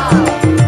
Wow.